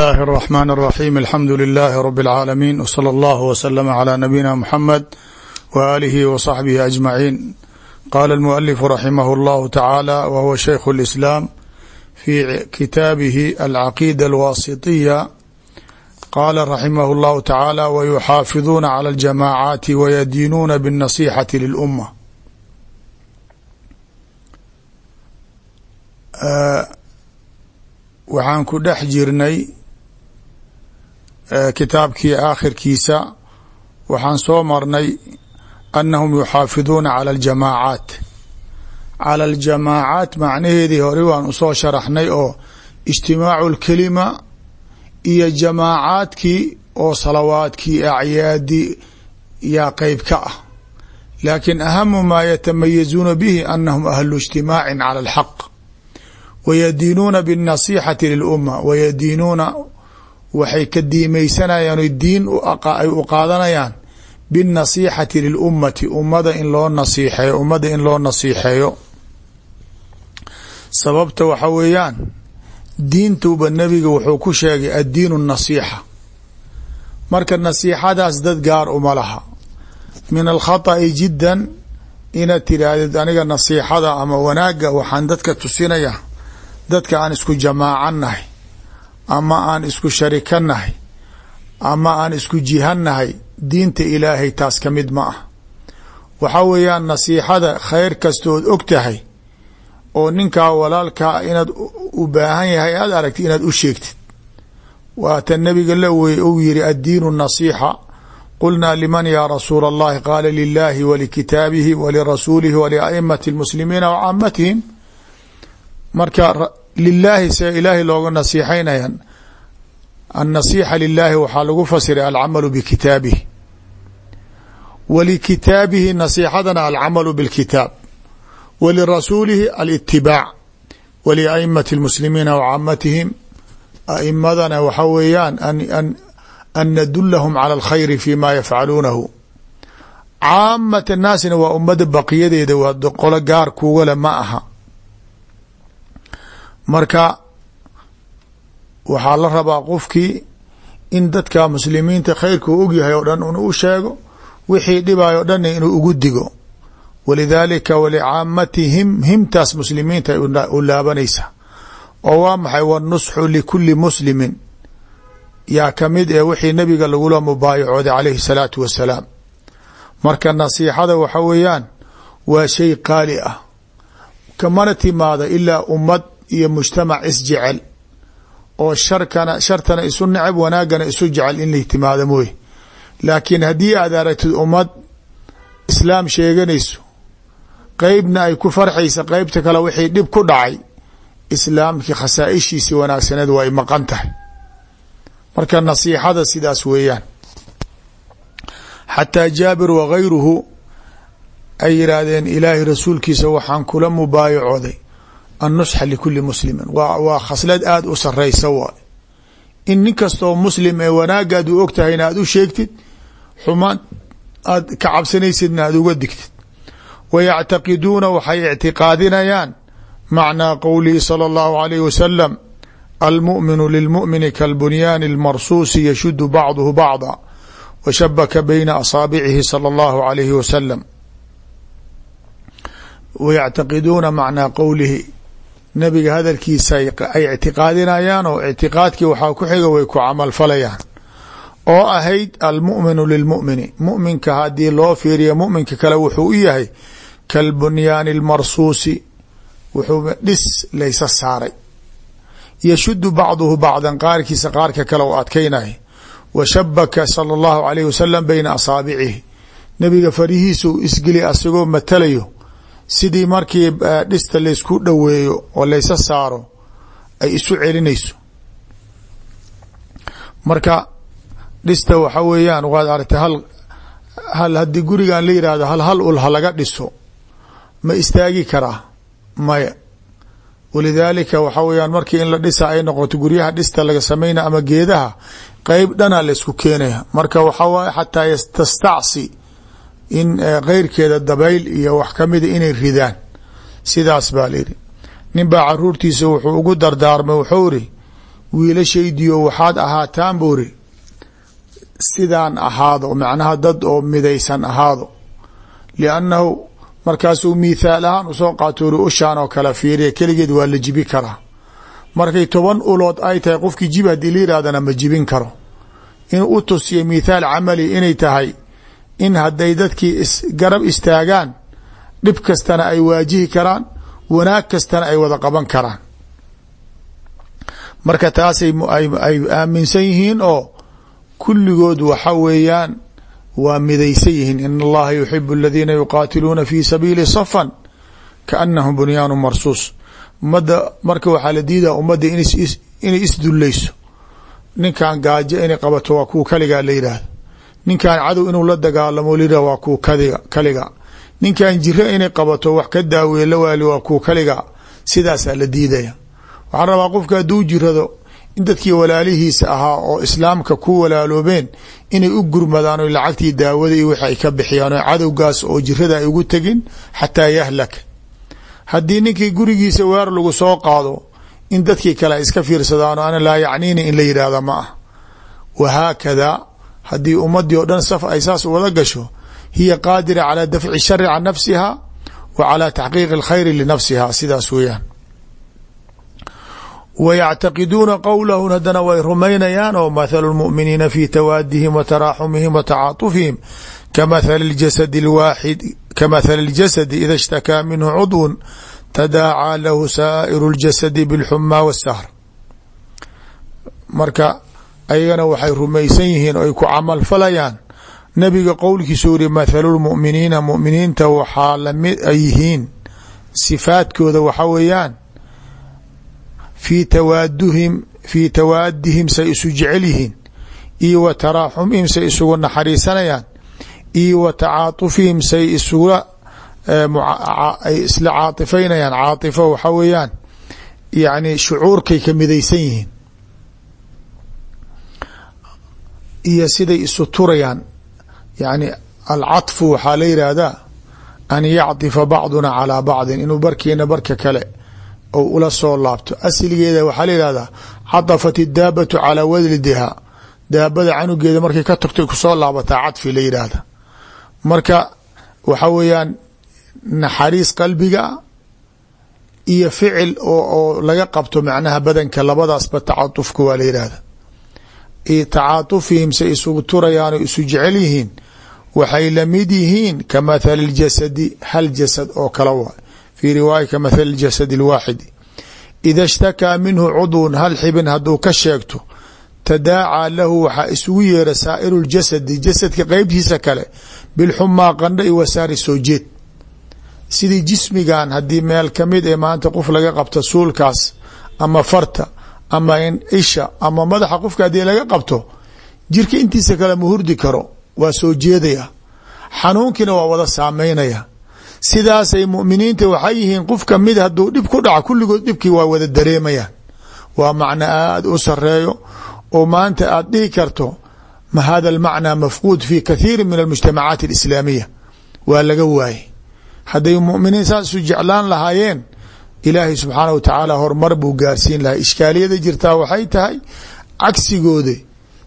اllahi الرحmn الرaحيم alxamdu لlh رb العاalمين وslى اllه وsلم عlى نabيina mحamed وآlihi وصaxbihi أجمaعين qala الmؤلف raximh اllah taعaalى whuwa shaykh الإسlاam fi kitaabihi alcaqيdة الwasiطية qala raximh اllah taعaalى wyuxaafiظuuna عlى الجamاعaati وyadiinuuna bالنaصيxaةi للأmة waxaan ku dhex jirnay kitaabkii aakhirkiisa waxaan soo marnay annahum yuxaafiduuna cala aljamaacaat cala aljamaacaat macnaheedii hore waan u soo sharaxnay oo ijtimaacu lkelima iyo jamaacaadkii oo salawaadkii acyaadi yaa qeyb ka ah. Laakiin ahamu maa yatamayazuuna bihi anahum ahlu ijtimaacin cala alxaq wayadiinuuna biاnasixati lilumma wayadiinuuna waxay ka diimeysanayaan diin ay u qaadanayaan biاnasixati lilummati ummada in loo nasiixeeyo ummadda in loo nasiixeeyo. Sababta waxa weeyaan diintuba nebiga wuxuu ku sheegay addiinu nasiixa. Marka nasiixadaas dad gaar uma laha. Min alkhata'i jiddan inaad tiraahdeed aniga nasiixada ama wanaagga waxaan dadka tusinaya dadka aan isku jamaacan nahay ama aan isku sharika nahay ama aan isku jihan nahay diinta ilaahay taas ka mid ma ah. Waxaa weeyaan nasiixada khayr kastood og tahay. Oo ninkaa walaalkaa inaad u baahan yahay aad aragti inaad u sheegtid. Waata nabiga la wey uu yiri addiinu nasiixa. Qulnaa liman yaa rasuula allahi qaala lilaahi walikitaabihi walirasuulihi waliaimati lmuslimiina wa caamatihim marka lilaahi se ilaahay looga nasiixaynayaan annasiixa lilaahi waxaa lagu fasiray alcamalu bikitaabihi. Walikitaabihi nasiixadana alcamalu bilkitaab. Walirasuulihi alitibaac waliaimati lmuslimiina wa caamatihim aimadana waxa weeyaan an nadulahum cala alkhayri fi ma yafcaluunahu. Caamat annaasina waa ummada baqiyadeeda waa qolo gaar kuugale ma aha marka waxaa la rabaa qofkii in dadka muslimiinta khayrka u ogyahay oo dhan inuu sheego wixii dhibayo o dhanna inuu ugu digo. Walidaalika walicaamatihim himtaas muslimiinta u laabanaysa oo waa maxay? Wanusxu likuli muslimin. Yaa ka mid ee wixii nabiga lagula mubaayacooday calayhi salaatu wasalaam. Marka nasiixada waxa weeyaan waa shay qaali ah. Kamana timaada ilaa ummad iyo mujtamac isjecel oo sharkana shartana isu necab wanaagana isu jecel in la timaado mooye. Laakiin haddii aad aragtid ummad islaam sheeganayso qeybna ay ku farxaysa qeybta kale wixii dhib ku dhacay islaamkii khasaaishiisi wanaagsaneed waa ay maqan tahay. Marka nasiixada sidaas weeyaan. Xataa jaabir wagayruhu ay yidhaahdeen ilaahay rasuulkiisa waxaan kula mubaayacooday annusxa likuli muslimin. Waa khaslad aada u saraysa waay. In nin kastoo muslim ee wanaagaad u og tahayna aad u sheegtid xumaan aad ka cabsanaysidna aad uga digtid. Wa yactaqiduuna waxay ictiqaadinayaan macnaa qowlihi sala allahu alayh wasalam almu'minu lilmu'mini kalbunyaani almarsuusi yashudu bacduhu bacda wa shabaka bayna asaabicihi sala allahu alayhi wasalam wa yactaqiduuna macnaa qowlihi nabiga hadalkiisa ay ictiqaadinayaan oo ictiqaadkii waxaa ku xiga way ku camalfalayaan oo ahayd almu'minu lilmu'mini. Mu'minka haddii loo fiiriyo mu'minka kale wuxuu u yahay kalbunyaani almarsuusi wuxuu dhis laysa saaray. Yashudu bacduhu bacdan qaarkiisa qaarka kale u adkaynay wa shabaka sala allahu alayh wasalam bayna asaabicihi nabiga farihiisu isgeli asagoo matalayo sidii markii dhista laysku dhoweeyo oo laysa saaro ay isu celinayso. Marka dhista waxa weeyaan waad aragtay hal hal haddii gurigan la yihahdo hal hal ul ha laga dhiso ma istaagi karaa? Maya. Walidaalika waxa weyaan markii in la dhisa ay noqoto guryaha dhista laga samayna ama geedaha qeyb dhana laysku keenaya. Marka waxa waay xataa tastacsi in keyrkeeda dabayl iyo wax kamida inay ridaan. Sidaas baa layidhi nin baa caruurtiisa wuxuu ugu dardaarmay wuxuu iri wiilashaydiyo waxaad ahaataan buuri sidaan ahaado macnaha dad oo midaysan ahaado. Liannahu markaasuu mithaal ahaan u soo qaatoori ushaan oo kale fiiriya keligeed waa la jibi karaa. Markay toban ulood ay tahay qofkii jibi haddii la yirahdana ma jibin karo. Inuu u tusiyo mithaal camali inay tahay in hadday dadkii garab istaagaan dhib kastana ay waajihi karaan wanaag kastana ay wada qaban karaan. Marka taasay ay aaminsan yihiin oo kulligood waxa weeyaan waa midaysan yihiin. In allaha yuxibu aladiina yuqaatiluuna fi sabiili safan kaanahum bunyaanu marsuus. Ummadda marka waxaa la diidaa ummadda inay isdullayso ninkan gaajo inay qabato waa kuwa kaligaa la yidhaahdo ninkan cadow inuu la dagaalamo la yidhah waa kadiga kaliga ninkan jiro inay qabato wax ka daaweeye la waali waa kuwa kaliga. Sidaasaa la diidaya. Waxaan rabaa qofka hadduu jirado in dadkii walaalihiisa ahaa oo islaamka ku walaaloobeen inay u gurmadaan o lacagtii daawada iyo wixi ay ka bixiyaan oo cadowgaas oo jirada ay ugu tegin xataa yahlak. Haddii ninkii gurigiisa weer lagu soo qaado in dadkii kale ay iska fiirsadaan oo ana laa yacniini in la yidhaahda ma ah. Wahaakadaa haddii ummadii oo dhan saf ay saas wada gasho hiya qaadira calaa dafci shari can nafsiha wa calaa taxqiiqi alkhayri linafsiha sidaas weeyaan wyctaqiduuna qowlahu haddana way rumaynayaan oo mathalu lmuminiina fi tawaadihim wa taraaxumihim wa tacaatufihim kamathali jasadi waaxid kamathali اljasadi ida shtakaa minhu cudwun tadaacaa lahu saa'iru اljasadi biاlxumaa wasahr marka ayagana waxay rumaysan yihiin o ay ku camal falayaan. Nabiga qowlkiisu yiri mathalu lmuminiina muminiinta waxaa la mid ay yihiin. Sifaadkooda waxa weeyaan fii tawaaduhim fii tawaadihim say isu jecel yihiin. Iyo wa taraaxumihim say isugu naxariisanayaan. Iyo wa tacaatufihim say isugula ay isla caatifaynayaan caatifo waxa weeyaan yani shucuurkay ka midaysan yihiin iyo siday isu turayaan. Yani alcaطfu waxaa la yidhaahdaa an yacطifa bacduna calaa bacdin inuu barkiina barka kale ou ula soo laabto. Asligeeda waxaa la yihahdaa cadafat idaabatu calaa waldiha daabada canugeeda markay ka tagto ku soo laabataa cadfi la yidhaahda marka waxa weeyaan naxariis qalbiga iyo ficil oo laga qabto macnaha badanka labadaasba tacatufka waa la yidhaahda tacaatufihim say isugu turayaan oo isu jecel yihiin waxay la mid yihiin ka mathali ljasadi hal jasad oo kala waa fi riwaaya ka mathali jasad اlwaaxidi ida shtakaa minhu cudwun hal xibin hadduu ka sheegto tadaacaa lahu waxaa isugu yeera saa'iru ljasadi jasadka qeybtiisa kale bilxumaa qandha i wasaari soo jeed. Sidii jismigan haddii meel ka mid ee maanta qof laga qabto suulkaas ama farta ama isha ama madaxa qofka haddii laga qabto jirka intiisa kale ma hurdi karo waa soo jeedaya. Xanuunkiina waa wada saameynaya sidaasay muminiinta waxay yihiin qof ka mid hadduu dhib ku dhaco kulligood dhibkii waa wada dareemayaan waa macno aada u sareeyo oo maanta aad dhihi karto ma hada almacnaa mafquud fi kathiiri min almujtamacaati alislaamiya waa laga waaye hadday muminiin saas isu jeclaan lahaayeen ilaahay subxaanah wa tacaala horumar buu gaarsiin lahaa. Ishkaaliyada jirtaa waxay tahay cagsigooda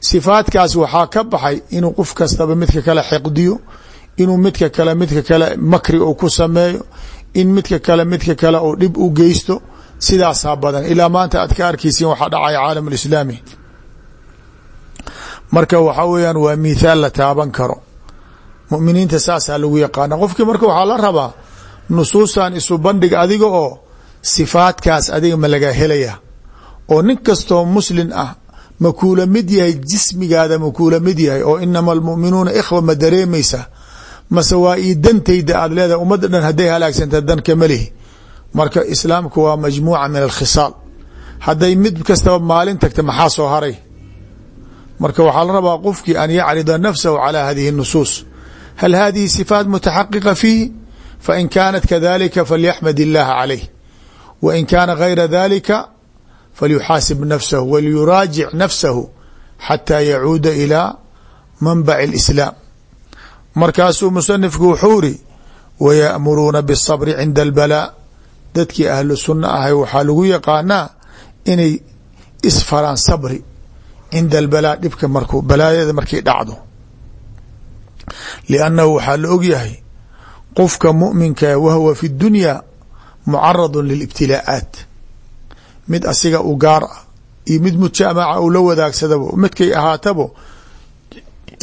sifaadkaas waxaa ka baxay inuu qof kastaba midka kale xiqdiyo inuu midka kale midka kale makri uu ku sameeyo in midka kale midka kale uu dhib u geysto sidaasaa badan. Ilaa maanta aad ka arkeysiin waxaa dhacaya caalam marka waxa weyaan waa mithaal la taaban karo. Muminiinta saasaa lagu yaqaana qofkii marka waxaa la rabaa nusuustan isu bandhig adiga oo sifaadkaas adiga ma laga helaya. oo nin kastoo muslin ah ma kuula mid yahay jismigaada ma kuula mid yahay oo inama almu'minuuna ikhwa ma dareemaysa. Mase waa ii aada leedahay ummadda dhan hadday halaagsanta dan kama marka islaamku waa majmuuca min alkhisaal. Hadday mid kastaba maalin tagta maxaa soo haray? Marka waxaa la rabaa qofkii an yacrida nafsahu calaa hadihi اnusuus hal hadihi sifaat mutaxaqiqa fiihi fain kaanat kadalika falyaxmad illaaha calayh wa in kaana gayra dalika falyuxaasib nafsahu walyuraajic nafsahu xataa yacuuda ilaa manbac اlislaam markaasuu musanifku wuxuu iri waya'muruuna bالصabri cinda اlbalaa dadkii ahlu sunna ahay waxaa lagu yaqaanaa inay isfaraan sabri cinda albalaa dhibka markuu balaayada markay dhacdo liannahu waxaa la ogyahay qofka muminka wahwa fi dunya mucaradu lilibtilaa'aat. Mid asiga u gaar ah iyo mid mujamaca uu la wadaagsadabo midkay ahaatabo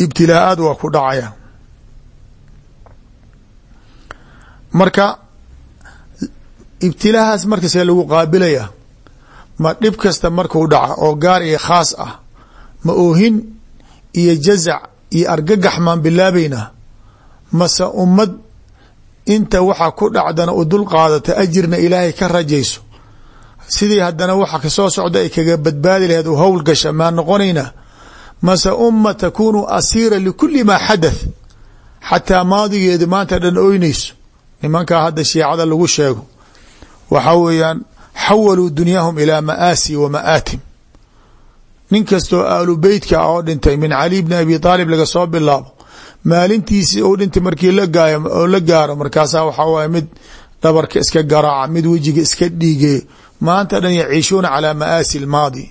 ibtilaa'aad waa ku dhacaya. Marka ibtilaahaas markasee lagu qaabilaya ma dhib kasta marku dhaca oo gaar iyo khaas ah ma oohin iyo jazac iyo argagax maan bilaabaynaa mase ummad inta waxa ku dhacdana u dul qaadata ajirna ilaahay ka rajayso. Sidii haddana waxa ka soo socda ay kaga badbaadi laheed u howl gasha maa noqonaynaa mase umma takunu asiira likuli maa xadath xataa maadigeedu maanta dhan oynayso. Nimankaa hadda shiicada lagu sheego waxa weeyaan xawaluu dunyaahum ilaa ma'aasi wa ma'aatim. Nin kastoo aalu beytka oo dhintay min cali bni abi aalib laga soo bilaabo maalintiisi ou dhintay markii lagaao la gaaro markaasaa waxaa waaya mid dhabarka iska garaaca mid wejiga iska dhiige maanta dhan yaciishuuna calaa maaasi lmaadi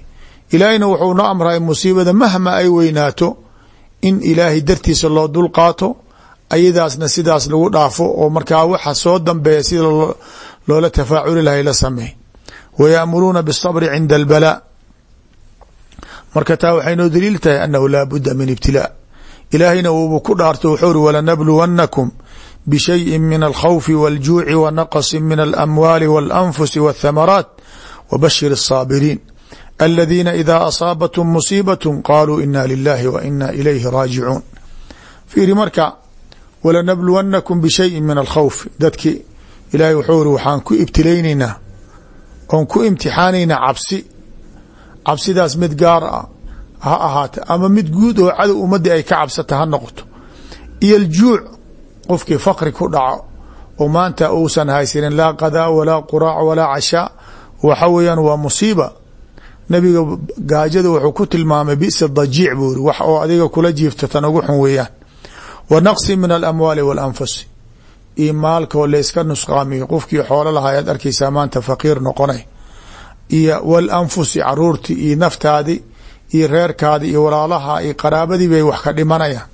ilaahayna wuxuu na amray musiibada mahma ay weynaato in ilaahay dartiisa loo dul qaato ayadaasna sidaas lagu dhaafo oo markaa waxa soo dambeeya sida loola tafaaculi lahay la sameey wayaamuruuna biاsabri cinda albalaa marka taa waxay noo daliil tahay annahu laa budda min ibtilaa ilaahayna wuubu ku dhaarto wuxuu uri walanabluwannakum bishayi min alkhawfi waljuuci wa naqasi min alamwaali walanfusi waathamaraat wabashir asaabiriin aladiina idaa asaabatum musiibatun qaaluu ina lilahi wa ina ilayhi raajicuun fiiri marka walanabluwannakum bishayin min alkhawfi. Dadki ilaahay wuxuu iri waxaan ku ibtilaynaynaa oon ku imtixaanaynaa cabsi. Cabsidaas mid gaar ah ha ahaata ama mid guud oo cadow ummadii ay ka cabsata ha noqoto. Iyo aljuuc qofkii fakri ku dhaco oo maanta uusan haysanin laa qadaa walaa quraac walaa cashaa waxa weeyaan waa musiiba. Nabiga gaajada wuxuu ku tilmaamay bisa dajiic buu iri wax oo adiga kula jiifta tan ugu xun weeyaan. Wa naqsi min alamwaali waalanfusi iyo maalkoo layska nusqaamiyo qofkii xoolo lahaa ayaad maanta faqiir noqonay. Iyo walanfusi caruurtii iyo naftaadii iyo reerkaadi iyo walaalaha iyo qaraabadii bay wax ka dhimanayaan.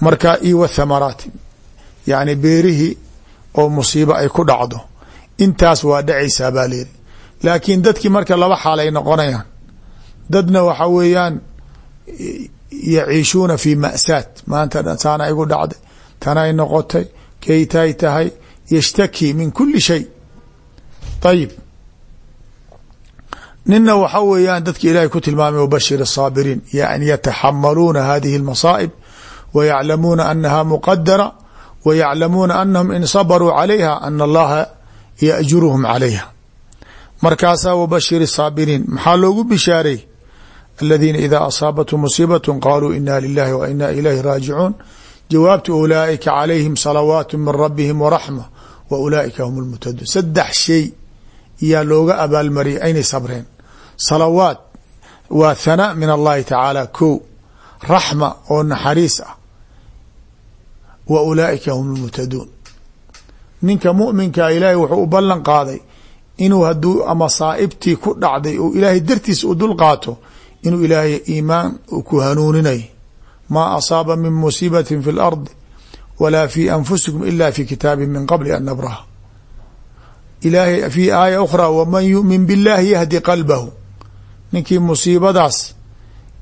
Marka iyo wathamaraati yacni beerihii oo musiibo ay ku dhacdo. Intaas waa dhacaysaa baa layidhi laakiin dadkii marka laba xaal ay noqonayaan dadna waxa weeyaan yaciishuuna fi ma'saat maanta saana igu dhacday tanay noqotay kaytay tahay yashtaki min kuli shay. Ayib nina waxa weeyaan dadka ilaahay ku tilmaamay wabashir الصاabiriin yani yataxamaluuna hadihi الmaصaa'ib wa yaclamuuna anaha muqadara wa yaclamuuna anahum in sabaruu calayha ana allaha yaأjuruhum calayha markaasaa wabashir الصaabiriin maxaa loogu bishaaray aladiina ida asaabathum musiibaة qaluu ina lilahi wa ina ilayhi raajicuun jawaabta ulaaئika calayhim salawaat min rabihim waraxma wa ulaaئika hum اlmutaduun saddex shay yaa looga abaalmariyay aynay sabreen salawaat waa thana min allahi tacaala ko raxma oo naxariis ah. Wa ulaaika hum lmuhtaduun ninka muminkaa ah, ilaahay wuxuu u ballan qaaday inuu haduu ama saaibtii ku dhacday oo ilaahay dartiis u dul qaato inuu ilaahay iimaan ku hanuuninay. Maa asaaba min musiibati fi اlardi walaa fi anfusikum ila fi kitaabi min qabli an nabraha. Ilaahay fi aaya ukhra waman yumin biاllahi yahdi qalbahu ninkii musiibadaas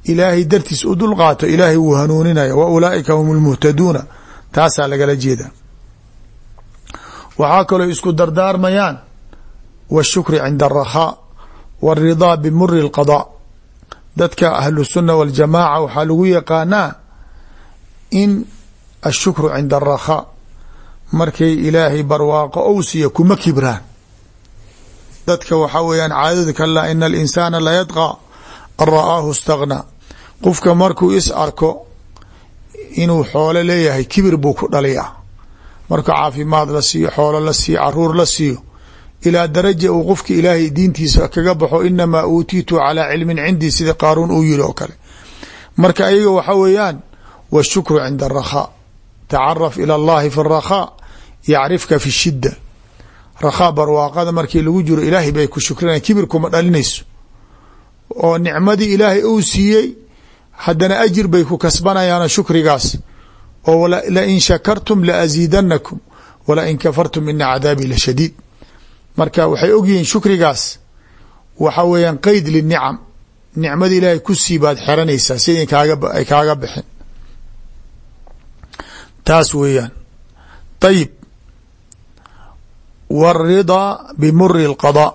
ilaahay dartiis u dul qaato ilaahay wuu hanuuninaya wa ulaaئika hum اlmuhtaduuna taasaa lagala jeeda waxaa kaloo isku dardaarmayaan wالshukri cinda الrakhaa wالridaa bimuri الqadاء dadka ahlu الsuna waاljamaaca waxaa lagu yaqaanaa in ashukru cinda الrakhaa markay ilaahay barwaaqo ou siiya kuma kibraan dadka waxaa weyaan caadadu kalaa ina alinsaana layadqa an ra'aahu stagna qofka markuu is arko inuu xoolo leeyahay kibir buu ku dhaliyaa. Marka caafimaad la siiyo xoolo la siiyo carruur la siiyo ilaa daraja uu qofka ilaahay diintiisa kaga baxo inamaa uutiitu calaa cilmin cindii sida qaaruun uu yiri oo kale. Marka ayaga waxa weeyaan washukru cinda arakhaa tacaraf ila allahi fi اrakhaa yacrifka fi shida rakhaa barwaaqada markii lagu jiro ilaahay bay ku shukrinaya kibir kuma dhalinayso. Oo nicmadii ilaahay uu siiyey haddana ajir bay ku kasbanayaano shukrigaas. Oo lain shakartum laasiidanakum walain kafartum ina cadaabii lashadiid marka waxay ogyihiin shukrigaas waxa weeyaan qeyd linicam nicmada ilaahay ku sii baad xeranaysaa si ay kaaga bixin. Taas weeyaan. Ayib wاridaa bimuri اlqaضاء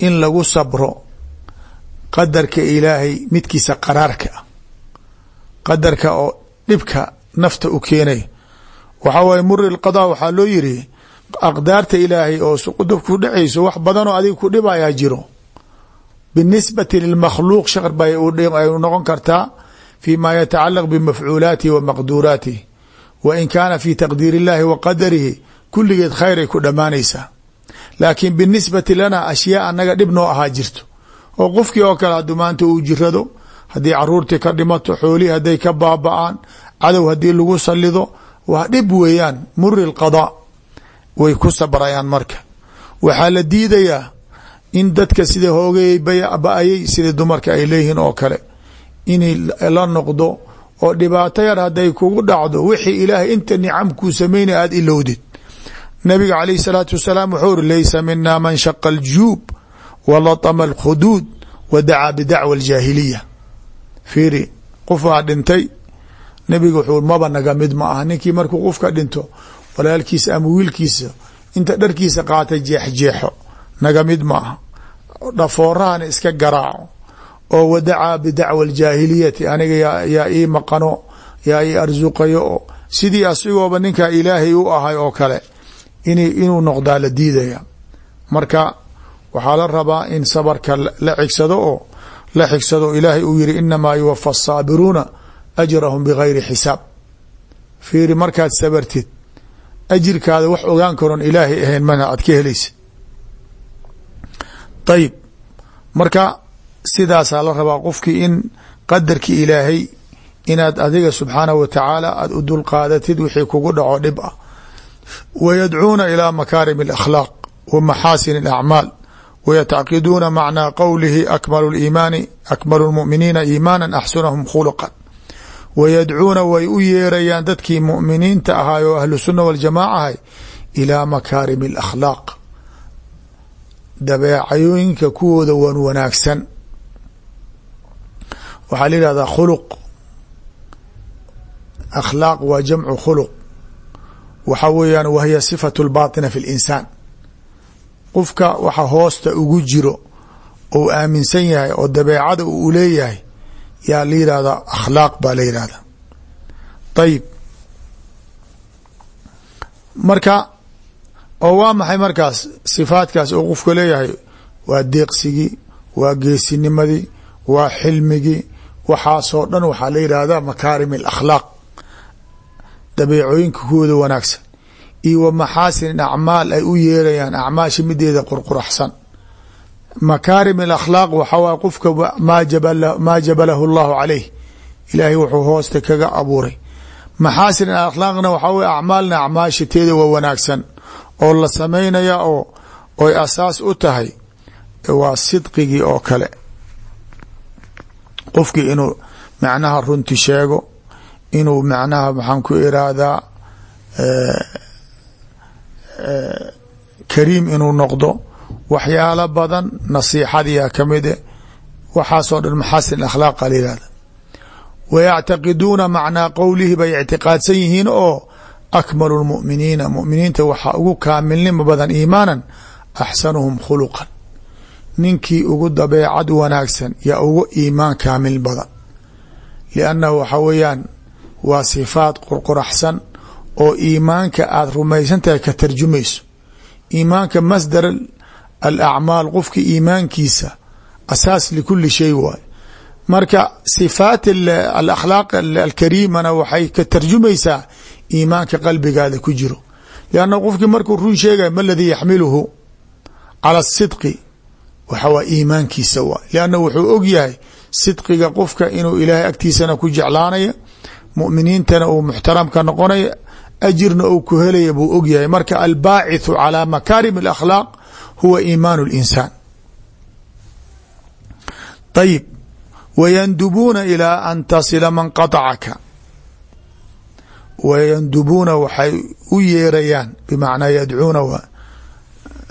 in lagu sabro qadarka ilaahay midkiisa qaraarka ah qadarka oo dhibka nafta u keenaya waxaa waye muri اlqaضاء waxaa loo yiri aqdaarta ilaahay oo suqudub ku dhacayso wax badanoo adiga ku dhibayaa jiro binisbati lilmakhluuq shaqr bay noqon kartaa fi ma yatacalaq bimafcuulaatihi wa maqduuraatihi wa in kaana fi taqdiir illahi wa qadarihi kulligeed khayray ku dhammaanaysaa. Laakiin binisbati lana ashyaa anaga dhib noo ahaa jirto. Oo qofkii oo kale hadduu maanta uu jirado haddii caruurtii ka dhimato xoolihii hadday ka baaba-aan cadow haddii lagu salido waa dhib weeyaan muri lqadaa way ku sabrayaan marka. Waxaa la diidayaa in dadka sida hoogayay ba'ayay sida dumarka ay leeyihiin oo kale inay la noqdo oo dhibaato yar hadday kugu dhacdo wixii ilaahay inta nicamkuu sameynaya aada ilowdid nabiga calayh salaatu wasalaam wuxuu uri laysa mina man shaqa aljuub walatama alkhuduud wa bidacwa aljaahiliya. Fiiri qofaa dhintay nabiga wuxuu maba naga mid ma aha ninkii markuu qofka dhinto walaalkiisa ama wiilkiisa inta dharkiisa qaata jeexjeexo naga mid ma aha. Dhafoorahana iska garaaco oo wadacaa bidacwa aljaahiliyati aniga yaa ii maqano yaa ii arsuqayo sidii asigooba ninkaa ilaahay u ahay oo kale inuu noqdaa la diidaya. Marka waxaa la rabaa in sabarka la xigsado oo la xigsado ilaahay uu yihi inamaa yuwafa asaabiruuna ajrahum bigayri xisaab. Fiiri markaad sabartid ajirkaada wax ogaan karoon ilaahay ahayn mana aad ka helaysid. Ayib marka sidaasaa la rabaa qofkii in qadarkii ilaahay inaad adiga subxaanahu wa tacaala aada u dulqaadatid wixii kugu dhaco dhib ah wayadcuuna ilaa makaarim alakhlaaq wa maxaasin alacmaal wayatcaqiduuna macnaa qowlihi akmalu liimaani akmalu lmuminiina iimaana axsunahum khuluqan wayadcuuna way u yeerayaan dadkii muminiinta ahaay oo ahlu sunna waljamaaca ahay ilaa makaarimi alakhlaaq dabeecayooyinka kuwooda wan wanaagsan waxaa la yihahdaa khuluq akhlaaq waa jamcu khuluq waxa weeyaan wahiya sifatu lbaatina fi linsaan qofka waxa hoosta ugu jiro ou aaminsan yahay oo dabeecada uu leeyahay yaa la yihahdaa akhlaaq baa la yihahdaa ayib marka oo waa maxay markaas? Sifaadkaas oo qofka leeyahay waa deeqsigii waa geesinimadii waa xilmigii waxaasoo dhan waxaa la yidhaahdaa makaarim alakhlaaq dabeecooyinka kuwooda wanaagsan. Iyo wa maxaasin acmaal ay u yeerayaan acmaasha mideeda qurquraxsan. Makaarim alakhlaaq waxaa waay qofka maa jabalahu allahu caleyh ilaahay wuxuu hoosta kaga abuuray. Maxaasin akhlaaqna waxaa wey acmaalna acmaashateeda waa wanaagsan. Oo la samaynaya oo oy asaas u tahay waa sidqigii oo kale. Qofkii inuu macnaha runti sheego inuu macnaha maxaan ku iraahdaa kariim inuu noqdo. Waxyaalo badan nasiixadiyaa kamide waxaasoo dhan maxaasin akhlaaqa la yihahda wayactaqiduuna macnaa qowlihi bay ictiqaadsan yihiin oo akmalu lmuminiina muminiinta waxaa ugu kaamilnimo badan iimaanan axsanuhum khuluqan. Ninkii ugu dabeecad wanaagsan yaa ugu iimaan kaamil badan. Liannahu waxa weeyaan waa sifaad qurquraxsan oo iimaanka aada rumaysan tahay ka tarjumayso. Iimaanka masdar alacmaal qofka iimaankiisa asaas likuli shay waay. Marka sifaat alakhlaaq alkariimana waxay ka tarjumaysaa iimaanka qalbigaada ku jiro. Lianna qofkii markuu run sheegay ma ladii yaxmiluhu cala asidqi waxa waa iimaankiisa waay. Lianna wuxuu og yahay sidqiga qofka inuu ilaahay agtiisana ku jeclaanaya muminiintana uu muxtaramka noqonaya ajirna uu ku helaya buu og yahay. Marka albaacithu calaa makaarim alakhlaaq huwa iimaan linsaan ayib wayandubuuna ilaa an tasila man qaطacaka wayandubuuna waxay u yeerayaan bimacnaa yadcuuna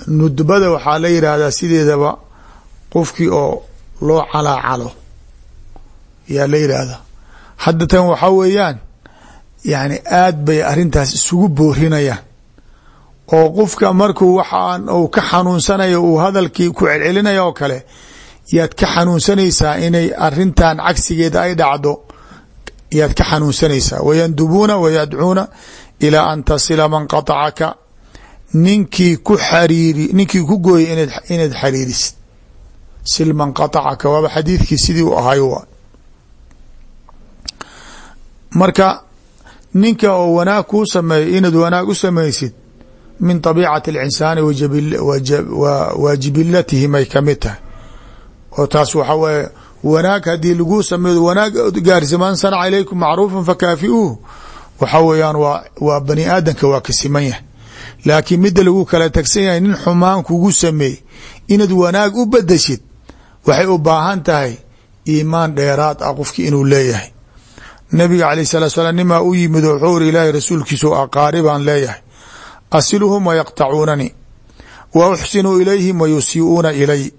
nudbada waxaa la yidhaahdaa sideedaba qofkii oo loo calaacalo yaa la yidhaahdaa hadda tan waxaa weeyaan yani aad bay arrintaas isugu boorinayaan oo qofka markuu waxaan uu ka xanuunsanayo uu hadalkii ku celcelinaya oo kale yaad ka xanuunsanaysaa inay arintan cagsigeeda ay dhacdo yaad ka xanuunsanaysaa. Wayandubuuna wayadcuuna ilaa an tasila man qaطacaka ninkii ku xariiri ninkii ku gooyay inaad xariirisid sil man qaطacaka waaba xadiidkii sidii u ahay wa marka ninka oo wanaag kuu sameeyo inaad wanaag u samaysid min طabiicati اlinsaani wa jibilatihi may ka mid tahay. Oo taas waxa weye wanaag haddii laguu sameeyo wanaag gaarsi man sanaca ilaykum macruufa fakaafiuuh. Waxa weeyaan waa waa bani aadamka waa ka siman yahay. Laakiin midda lagu kala tagsan yahay nin xumaan kugu sameey inaad wanaag u bedeshid waxay u baahan tahay iimaan dheeraad ah qofki inuu leeyahay nabiga alayh salatu slam nimaa u yimid oo wuxuu iri ilaahay rasuulkiisu aqaari baan leeyahay. Asiluhum wayaqtacuunanii wa uxsinuu ilayhim wa yusii'uuna ilay.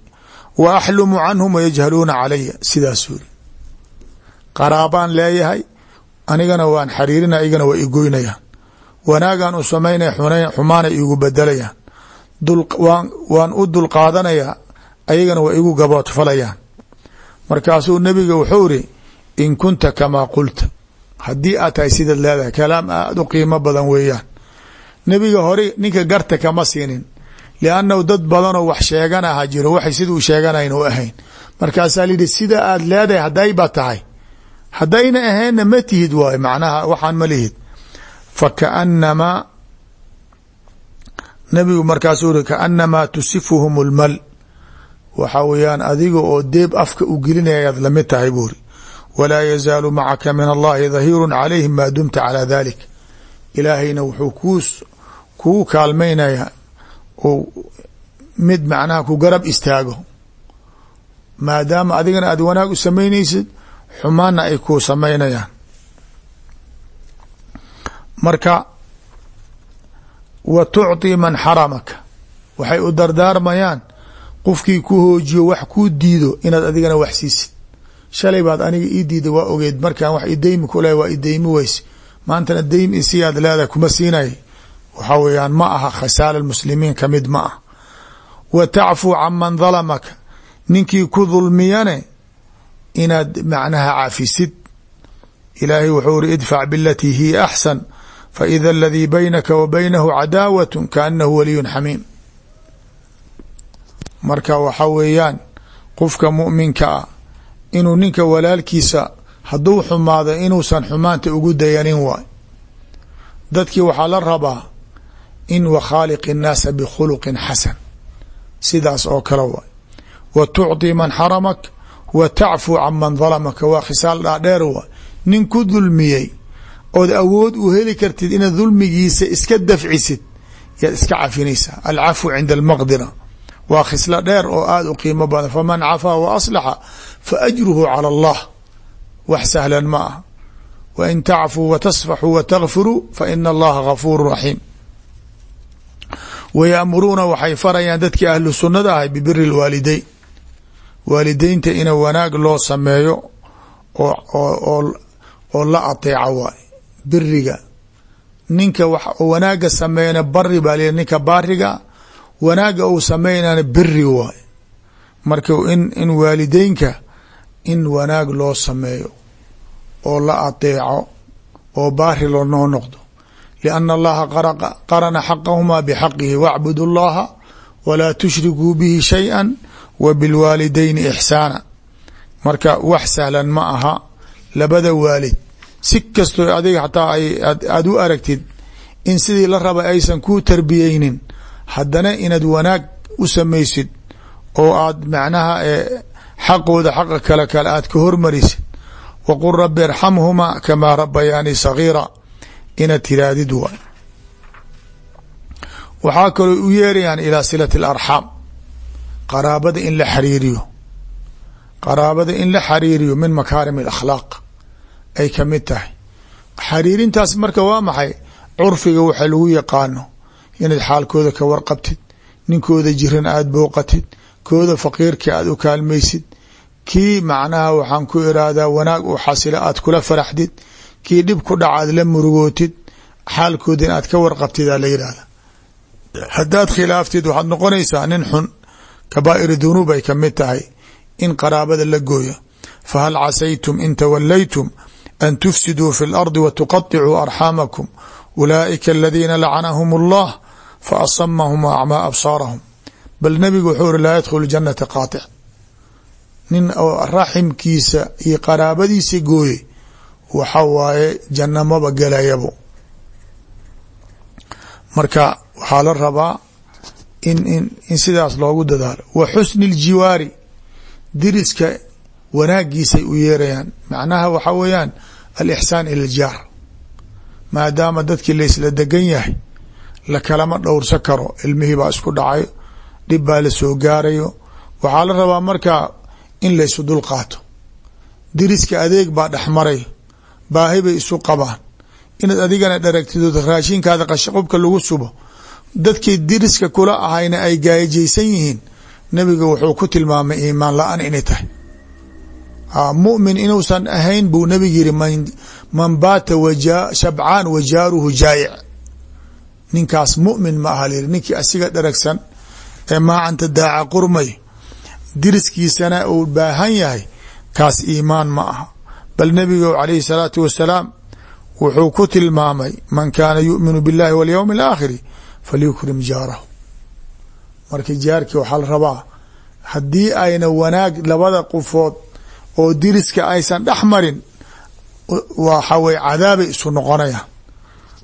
Wa axlumu canhum wayajhaluuna calaya. Sidaasuu iri qaraabaan leeyahay anigana waan xariirina igana waa igoynayaan wanaagaan u samaynaya xumaana igu bedelayaan waan u dulqaadanayaa ayagana waa igu gaboodfalayaan. Markaasuu nebiga wuxuu iri in kunta kamaa qulta. Haddii aad tahay sidaad leedahay kalaam aada u qiimo badan weeyaan. Nebiga hore ninka garta kama siinin. Liannahu dad badanoo wax sheeganaha jiro waxay siduu sheeganayn u ahayn. Markaasaa layidhi sida aad leedahay haddayba tahay. Haddayna ahaynna ma tihid waayo macnaha waxaan ma lihid. Fa kaanamaa nebigu markaasuu uri kaanamaa tusifuhum lmal waxa weeyaan adiga oo deeb afka u gelinaya ayaad la mid tahay buuri walaa yazaalu macaka min allahi dahiiru calayhim maa dumta calaa dalik ilaahayna wuxuu kuu kugu kaalmaynaya ou mid macnaha ku garab istaago. Maadaama adigana aad wanaag u samaynaysid xumaanna ay kuu samaynayaan. Marka wa tucطi man xaramaka. Waxay u dardaarmayaan qofkii ku hoojiyo wax kuu diido inaad adigana wax shalay baad aniga ii diida waa ogeed. Markaan wax ideymi ku lehay waa ideymi weyse maantana deym isi aad leedahay kuma siinay. Waxaa weeyaan ma aha khasaala muslimiin ka mid ma ah wa tacfuu can man dalamaka ninkii ku dulmiyane inaad macnaha cafisid ilaahay wuxuu iri idfac bilatii hiya axsan faida aladii baynaka wa baynahu cadaawat kaanahu waliyun xamiim. Marka waxaa weeyaan qofka muminka ah inuu ninka walaalkiisa hadduu xumaado inuusan xumaanta ugu dayanin waay. Dadkii waxaa la rabaa in wakhaaliq innaasa bikhuluqin xasan. Sidaas oo kale waay. Wa tucطi man xaramak wa tacfuu can man dalamaka waa khisaal dhaadheer waay. Nin ku dulmiyey ood awood u heli kartid inaad dulmigiisa iska dafcisid yaad iska cafinaysaa. Alcafu cinda almaqdira. Waa khislo dheer oo aada u qiimo badan. Faman cafaa wa aslaxa fa ajruhu cala allah wax sahlan ma ah wa in tacfuu wa tasfaxuu wa takfiruu fa ina allaha gafuuru raxiim wayaamuruuna waxay farayaan dadkii ahlu sunnada ahay bibiri lwaalideyn waalideynta ina wanaag loo sameeyo oo la ateeca waay biriga ninka wanaaga sameeyana bari baa l ninka baariga wanaaga uu sameynana biri waay in wanaag loo sameeyo oo la ateeco oo baari lonoo noqdo. lianna allaha qarana xaqahumaa bixaqihi wacbudu اllaha walaa tushrikuu bihi shayئa wa bilwaalidayni ixsaana marka wax sahlan ma aha labada waalid. Si kastoo adiga xataa aad u aragtid in sidii la raba aysan kuu tarbiyeynin haddana inaad wanaag u samaysid oo aad macnaha xaqooda xaqa kale kale aad ka hormarisid. Waqul rabi irxamhumaa kamaa rabayaanii sagiira. Inaad tiraadid waay. Waxaa kaloo u yeerayaan ilaa silati alarxaam qaraabada in la xiriiriyo. Qaraabada in la xariiriyo min makaarim alakhlaaq ay ka mid tahay. Xariirintaas marka waa maxay? Curfiga waxa lagu yaqaano. Inaad xaalkooda ka warqabtid ninkooda jiran aada booqatid kooda faqiirka aada u kaalmaysid kii macnaha waxaan ku iraahdaa wanaag uu xasila aad kula faraxdid kii dhib ku dhaca aad la murugootid xaalkood aad ka warqabtid aa la yidhaahda haddaad khilaaftid waxaad noqonaysaa nin xun kabaa'iri dunuub ay ka mid tahay in qaraabada la gooyo. Fahal casaytum in tawalaytum an tufsiduu fi lardi wa tuqaطicuu arxaamakum ulaa'ika aladiina lacanahum allah fa asamahum acmaa absaarahum. Bal nebigu wuxuu iri laa yadkhulu janata qaatic nin oo raximkiisa iyo qaraabadiisa gooye waxa waaye jannamaba gelayabo. Marka waxaa la rabaa in in in sidaas loogu dadaalo. Wa xusni اljiwaari diriska wanaagiisay u yeerayaan. Macnaha waxaa weeyaan alixsaan ila aljaar. Maadaama dadkii laysla degan yahay la kalama dhowrsa karo ilmihii baa isku dhacayo dhib baa la soo gaarayo. Waxaa la rabaa markaa in laysu dul qaato. Diriska adeeg baa dhexmaray baahi bay isu qabaan. Inaad adigana dharagtidood raashinkaada qashaqubka lagu subo dadkii diriska kula ahayna ay gaajaysan yihiin. Nabiga wuxuu ku tilmaamay iimaan la'aan inay tahay. Mumin inuusan ahayn buu nabig yiri man baata shabcaan wa jaaruhu jaayic ninkaas mumin ma aha ninkii asiga dharagsan ee maacanta daaca qurmay diriskiisana uu baahan yahay kaas iimaan ma aha. Bal nabiga calayhi salaatu wasalaam wuxuu ku tilmaamay man kaana yuminu biاllahi walyowmi alaakhiri falyukrim jaarahu. Marka jaarkii waxaa la rabaa haddii ayna wanaag labada qofood oo diriska aysan dhex marin waxa weye cadaabay isu noqonayaan.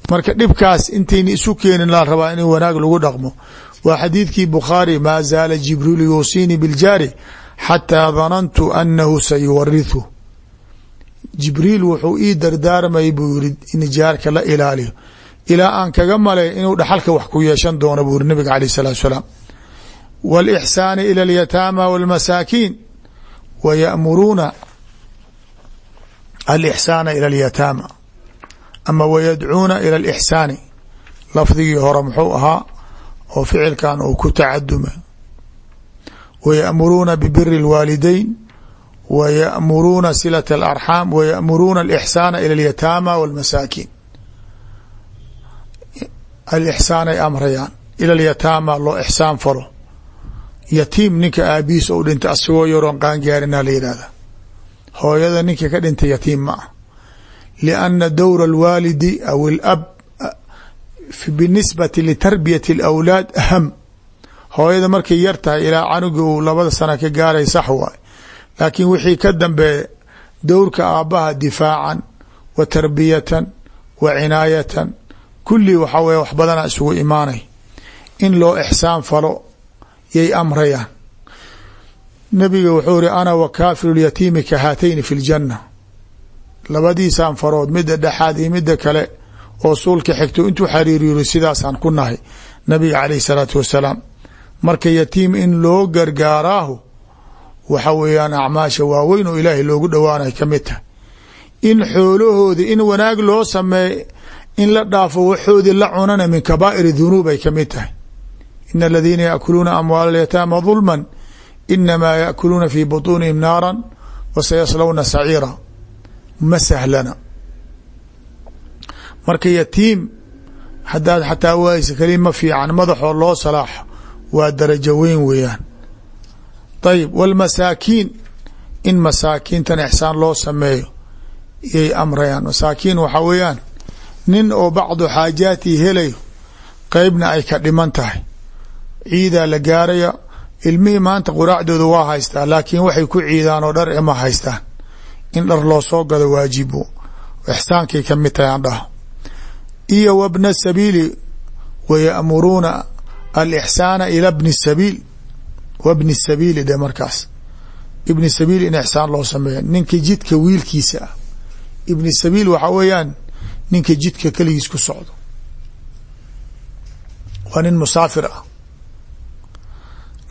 Marka dhibkaas intayna isu keenin la rabaa in wanaag lagu dhaqmo waa xadiidkii bukhaari maa zaala jibriil yuusiinii biljaari xataa danantu anahu sayuwarithu jibriil wuxuu ii dardaarmay buu yiri in jaarka la ilaaliyo ilaa aan kaga malay inuu dhaxalka wax ku yeeshan doono buu yiri nabiga alayh salatu salaam wاlإxsaani ilى اlyataama wاlmasaakiin wa yaأmuruuna alإxsaana ilى اlyataama ama wayadcuuna ilى اlإxsaani lafdigii hore muxuu ahaa oo ficilkan uu ku tacaduma wayaأmuruuna bibiri اlwaalideyn wayaأmuruuna silaة اlarxaam wayaأmuruuna alإxsaana ilى اlyataama wاlmasaakiin alإxsaanay amrayaan ilى اlyataama loo ixsaan falo yatiim ninka aabihiis ou dhintay asagoo yaroon qaangaarinaa la yidhahda hooyada ninka ka dhintay yatiim ma ah lianna dowra alwaalidi aw alab binisbati litarbiyati alawlaad aham hooyada markay yar tahay ilaa canuga uu labada sana ka gaaray sax waay. Laakiin wixii ka dambeeya dowrka aabbaha difaacan wa tarbiyatan wa cinaayatan. Kulli waxaa weye wax badana isugu imaanay. In loo ixsaan falo yay amrayaan. Nabiga wuxuu iri ana wa kaafiru lyatiimi ka haatayni fi ljanna labadiisaan farood midda dhexaad iyo midda kale oo suulka xigto intuu xariiriyuri sidaasaan ku nahay nabiga caleyh salaatu wasalaam marka yatiim in loo gargaaraahu waxa weeyaan acmaasha waaweyn oo ilaahay loogu dhowaanay ka mid tahay. In xoolahoodi in wanaag loo sameey in la dhaafo waxoodii la cunana min kabaa'iri dunuub ay ka mid tahay. In aladiina yaakuluuna amwaal alyataama dulma inamaa yaakuluuna fi buطuunihim naara wa sayaslawna saciira. Ma sahlana marka yatiim hadaad xataa waaysa kalima fiican madaxoo loo salaaxo waa darajo weyn weeyaan. Ayib wاlmasaakiin in masaakiintan ixsaan loo sameeyo yay amrayaan. Masaakiin waxaa weeyaan nin oo bacdu xaajaatii helayo qeybna ay ka dhiman tahay. Ciidaa la gaaraya ilmihii maanta quraacdooda waa haystaa laakiin waxay ku ciidaan oo dhar ema haystaan. In dhar loo soo gado waajibo ixsaankay ka mid tahay aan dhaho iyo wabna sabiili wayaأmuruuna alإxsaana ila bni sabiil wabni sabiili dhe markaas. Ibni sabiil in ixsaan loo sameeya ninka jidka wiilkiisa ah. Ibni sabiil waxaa weeyaan ninka jidka keligiis ku socdo. Waa nin musaafir ah.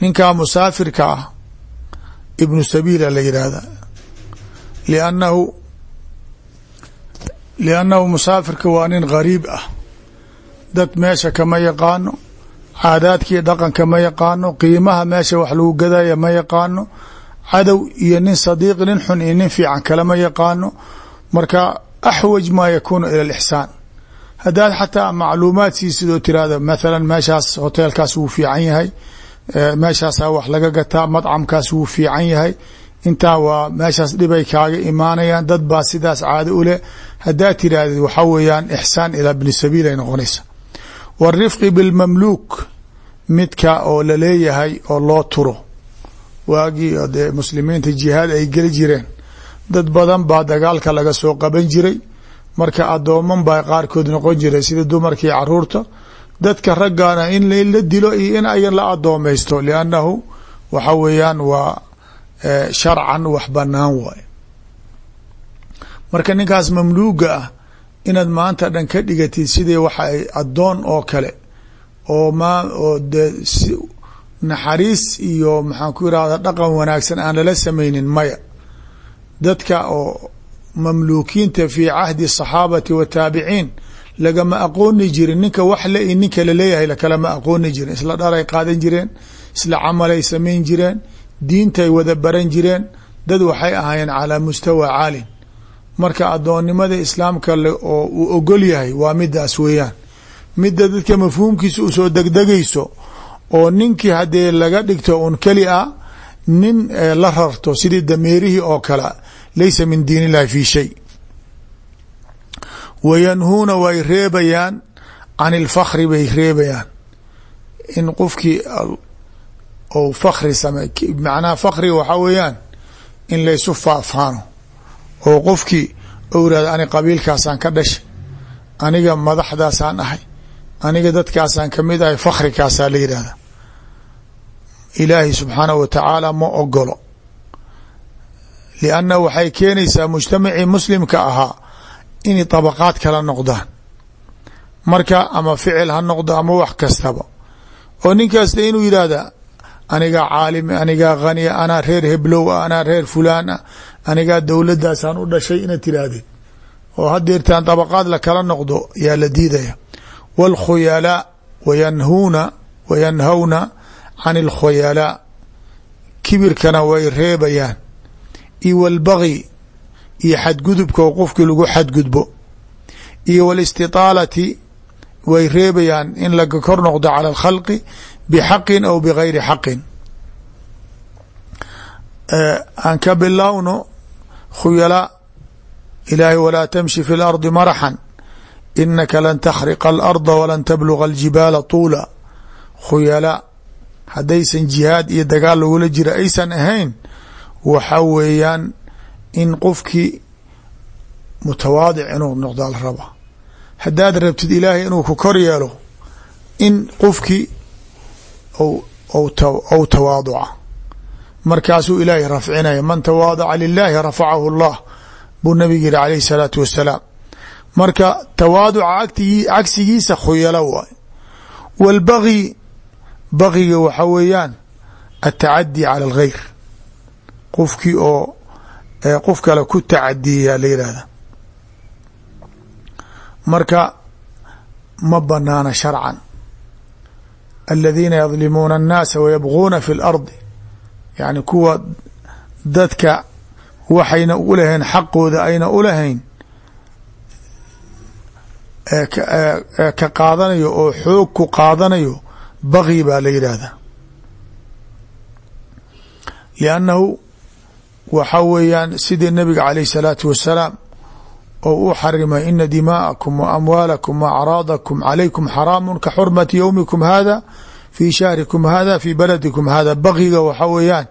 Ninkaa musaafirka ah ibnu sabiila la yidhaahda liannahu liannahu musaafirka waa nin gariib ah dad meesha kama yaqaano caadaadkii dhaqanka ma yaqaano qiimaha meesha wax lagu gadaya ma yaqaano cadow iyo nin sadiiq nin xun iyo nin fiican kalama yaqaano marka axwaj maa yakuunu ila alixsaan haddaad xataa macluumaad siisid oo tirahda mathalan meeshaas hoteelkaas wuu fiican yahay meeshaasaa wax laga gataa madcamkaas wuu fiican yahay intaa waa meeshaas dhibay kaaga imaanayaan dad baa sidaas caado u leh. Haddaad tirahdid waxaa weeyaan ixsaan ilaa bni sabiil ay noqonaysa wاrifqi biاlmamluuk midka oo la leeyahay oo loo turo. Waagii dee muslimiinta jihaad ay geli jireen. Dad badan baa dagaalka laga soo qaban jiray. Marka adooman baa qaarkood noqon jiray sida dumarkii carruurta. Dadka raggaana in la dilo iyo in ayan la adoomaysto liannahu waxa weeyaan waa sharcan wax banaan waay marka ninkaas mamluuga ah inaad maanta dhan ka dhigatid sidii waxa ay addoon oo kale oo ma oo si naxariis iyo maxaan ku irahda dhaqan wanaagsan aan lala samaynin maya. Dadka oo mamluukiinta fii cahdi asaxaabati wataabiciin lagama aqooni jirin ninka wax le ninka la leeyahay lakalama aqooni jirin isla dharay qaadan jireen isla camalay samayn jireen diintay wada baran jireen dad waxay ahaayeen calaa mustawa caalin. Marka addoonnimada islaamka oo uu ogol yahay waa midaas weeyaan. Midda dadka mafhuumkiisa u soo degdegayso oo ninkii haddee laga dhigto un keli a nin la rarto sidii dameerihii oo kale laysa min diin illahi fi shay wayanhuuna way reebayaan can ilfakri bay reebayaan. In qofkii ou fakri same macnaha fakriga waxaa weeyaan in laysu faafhaano oo qofkii ou yihahdo ani qabiilkaasaan ka dhashay aniga madaxdaasaan ahay aniga dadkaasaan ka mid ahay fakrikaasaa la yidhahda ilaahi subxaanahu wa ma ogolo lianna waxay keenaysaa mujtamacii muslimka ahaa inay dabaqaad kala noqdaan marka ama ficil ha noqdo ama wax kastaba oo nin kasta inuu yidhaahda anigaa caalimi anigaa khaniya anaa reer heblow ah anaa reer fulaan ah anigaa dowladdaasaan u dhashay inaad tiraahdid oo hadeertaan dabaqaad la kala noqdo yaa la diidaya wاlkhuyalaa wayanhuuna wayanhawna can اlkhuyalaa kibirkana way reebayaan iyo wاlbagi iyo xadgudubka oo qofkii lagu xadgudbo iyo wاlاstitaalati way reebayaan in laga kor noqdo calى اlkhalqi bxaqin aw bgayri xaqin aan ka bilowno khuyalaa ilaahay walaa tamshi fi اlardi maraxan inaka lan takhriqa alarda walan tabluga aljibaala tuula khuyalaa haddaysan jihaad iyo dagaal lagula jira aysan ahayn waxa weeyaan in qofkii mutawaadic inuu noqdaa la raba haddaad rabtid ilaahay inuu ku kor yeelo in qofki ou tawaaduca. Markaasuu ilaahay rafcinaya man tawaadaca lilaahi rafacahu llah buu nabigu yihi alayh salaatu wasalaam. Marka tawaaduca cagsigiisa khuyalo waay wاlbagi bagiga waxa weeyaan atacadi cala اlghayr qofkii oo qof kale ku tacadiya la yihahda marka ma banaana sharcan aladiina yadlimuuna الnaasa wayabguuna fi اlardi yani kuwa dadka waxayna u lahayn xaqooda ayna u lahayn ka qaadanayo oo xoog ku qaadanayo bagi baa la yidhaahdaa liannahu waxa weeyaan sidii nabiga calayh الsalaatu wasalaam oo u xarimay ina dimaءakum wa amwaalakum wa acraadakum calaykum xaraamu ka xurmati yowmikum hada fi shahrikum hada fi baladikum hada bagiga waxa weeyaan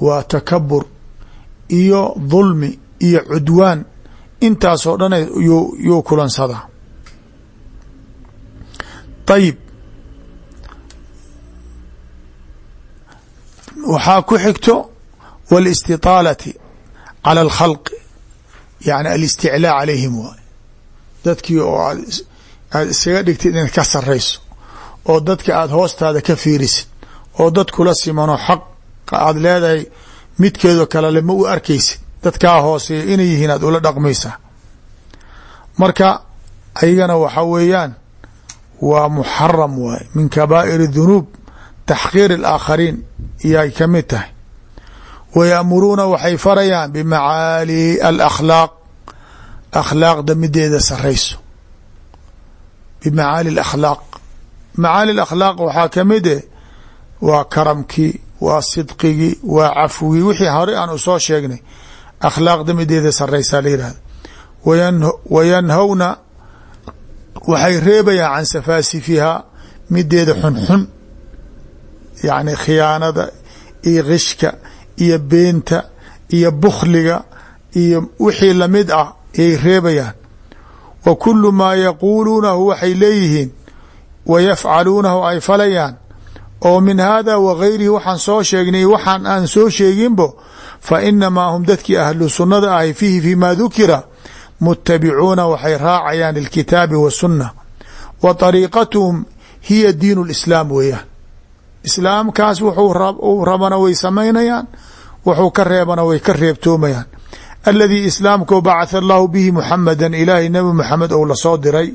waa takabur iyo dulmi iyo cudwaan intaasoo dhan yuu kulansadaa ayib waxaa ku xigto wاlاstitaalati calى اlkhalqi yani alisticlaa calayhim waay dadkii oo aad iskaga dhigtid inaad ka sarayso oo dadka aada hoostaada ka fiirisid oo dad kula simano xaq aada leedahay midkeedo kalele ma u arkaysid dadkaa hooseeya inay yihiin aad ula dhaqmaysaa. Marka ayagana waxa weeyaan waa muxaram waay min kabaa'ir dunuub taxqiir alaakhariin iyoay ka mid tahay wayamuruuna waxay farayaan bimacaali alakhlaaq akhlaaqda mideeda sarayso bimacaali alakhlaaq macaali alakhlaaq waxaa ka mid eh waa karamkii waa sidqigii waa cafwigii wixii horey aan u soo sheegnay akhlaaqda mideeda saraysaa la yihahda wayanhawna waxay reebayaan can safaasifihaa mideeda xunxun yacni khiyaanada iyo qishka iyo beenta iyo bukhliga iyo wixii la mid ah ayay reebayaan. Wa kulu maa yaquuluunahu waxay leeyihiin wa yafcaluunahu ay falayaan. Oo min hada wa gayrihi waxaan soo sheegnay waxaan aan soo sheeginbo fa inamaa hum dadkii ahlu sunnada ahay fiihi fima dukira mutabicuuna waxay raacayaan lilkitaabi wasunna wa طariiqatuhum hiya diin اlislaam weeyaan islaamkaas wuxuu rabana way samaynayaan wuxuu ka reebana way ka reebtoomayaan. Aladii islaamkao bacatha allahu bihi muxamada ilaahay nabi muxamed ou la soo diray.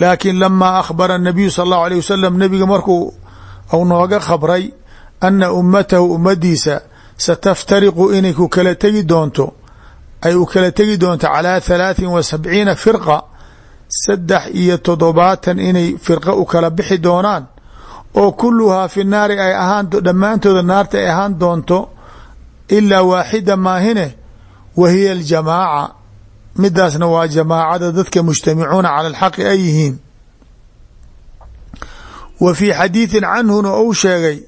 Laakiin lamaa akhbara nabiyu sal allahu wasalam nebiga markuu u nooga khabray ana ummatahu ummadiisa sataftariqu inay ku kala tegi doonto ay u kala tegi doonto calaa halaaثin wa sabciina firqa saddex iyo toddobaatan inay firqa u kala bixi doonaan oo kuluhaa fi naari ay ahaan dhammaantooda naarta ay ahaan doonto ilaa waaxida maahine wa hiya aljamaaca. Midaasna waa jamaacada dadka mujtamicuuna cala alxaqi ay yihiin. Wa fii xadiidin canhuna ou sheegay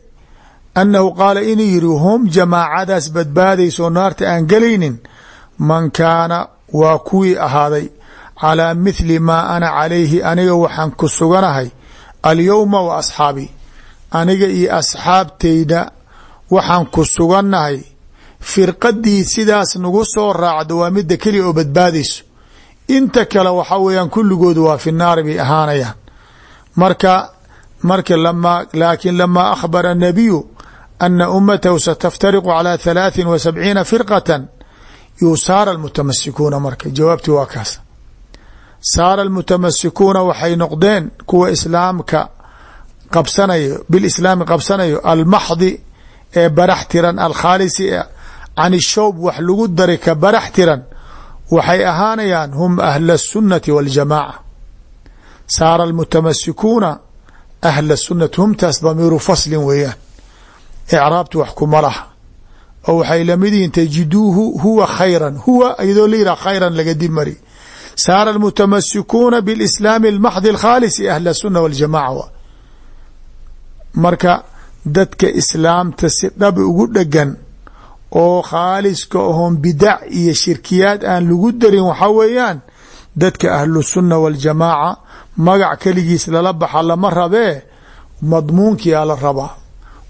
annahu qaala inuu yihi hum jamaacadaas badbaadayso naarta aan gelaynin man kaana waa kuwii ahaaday calaa mithli maa ana calayhi aniga waxaan ku suganahay alyowma wa asxaabii aniga iyo asxaabteyda waxaan ku sugannahay firqadii sidaas nagu soo raacdo waa midda keliya oo badbaadayso. Inta kale waxa weeyaan kulligood waa fi bay ahaanayaan. Marka marka lama laakiin lamaa akhbara anabiyu ana ummatahu sataftariqu calaa halaaثin wa sabciina firqatan yuu saara almutamasikuuna marka. Jawaabtii waa kaas saara almutamasikuuna waxay noqdeen kuwa islaamka qabsanayo bilislaami qabsanayo almaxdi ee barax tiran alkhaalisi can ishawb wax lagu dari ka barax tiran waxay ahaanayaan hum ahla الsunati waاljamaaca saara almutamasikuuna ahla sunati humtaas damiiru faslin weeyaan icraabti wax kuma laha oo waxay lamid yihiin tajiduuhu huwa khayran huwa iyadoo la yihah khayran laga dib mari saara almutamasikuuna bilislaami almaxdi alkhaalisi ahla الsuna waاljamaca marka dadka islaamta si dhab ugu dhegan oo khaaliska ohoon bidac iyo shirkiyaad aan lagu darin waxaa weeyaan dadka ahlu sunna waاljamaaca magac keligiis lala baxa lama rabee madmuunkiyaa la rabaa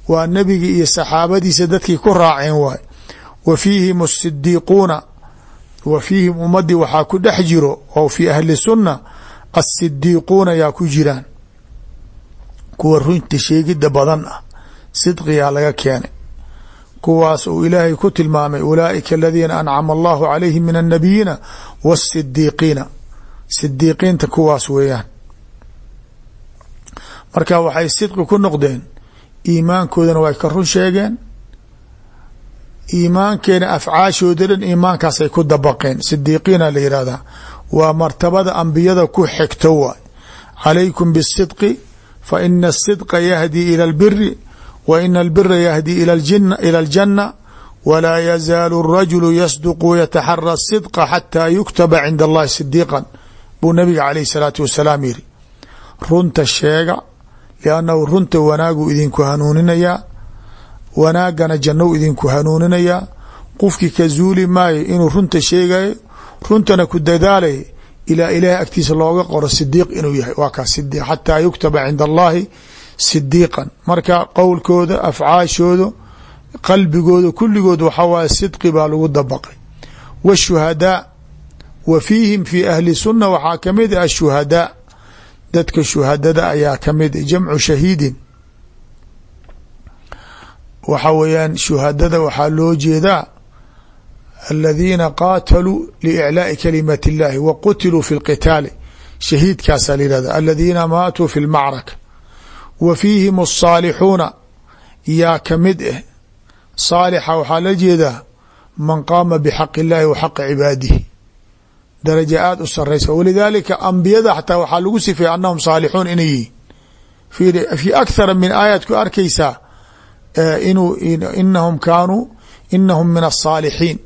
waa nebiga iyo saxaabadiisa dadkii ku raaceen waay wa fiihim asidiiquuna wa fiihim ummadii waxaa ku dhex jiro oo fi ahli sunna asidiiquuna yaa ku jiraan. Kuwa runta sheegidda badan ah sidqiyaa laga keenay. Kuwaas uu ilaahay ku tilmaamay ulaaika aladiina ancama allahu calayhim min annabiyiina wasidiiqiina sidiiqiinta kuwaas weeyaan. Marka waxay sidqi ku noqdeen iimaankoodana way ka run sheegeen iimaankeena afcaashooda dhan iimaankaasay ku dabaqeen. Sidiiqiina la yihahdaa waa martabada ambiyada ku xigto waay. Calaykum bisidqi fa ina asidqa yahdii ila albiri wa ina albira yahdii ila aljanna walaa yazaalu rajulu yasduqu wayataxara sidqa xataa yuktaba cinda allahi sidiiqan buu nabiga caleyh salaatu wasalaam yidhi runta sheega liannahu runta wanaagu idinku hanuuninayaa wanaagana jannou idinku hanuuninayaa qofkii ka zuuli maayo inuu runta sheegayo runtana ku dadaalay ilaa ilaahay agtiisa looga qoro sidiiq inuu yahay. Waa kaas xataa yuktaba cinda allahi sidiiqan marka qowlkooda afcaashooda qalbigooda kulligood waxaa waaye sidqi baa lagu dabaqay. Washuhadaa wa fiihim fi ahli sunna waxaa ka mid ah ashuhadaa dadka shuhadada ayaa ka mid jamcu shahiidin waxa weeyaan shuhadada waxaa loo jeedaa aladiina qaataluu liiclaaءi kalimat اllahi wa qutiluu fi اlqitaali shahiidkaasaa la yihahda aladiina maatuu fi اlmacraka wa fiihim الصaalixuuna yaa ka mid ah saalixa waxaa la jeedaa man qaama bxaq اllahi wa xaqi cibaadihi daraja aada u saraysa walidaalika ambiyada xataa waxaa lagu sifeeya anahum saalixuun inay yihiin fi akhara min aayaad ku arkaysaa inuu inahum kaanuu inahum min aلsaalixiin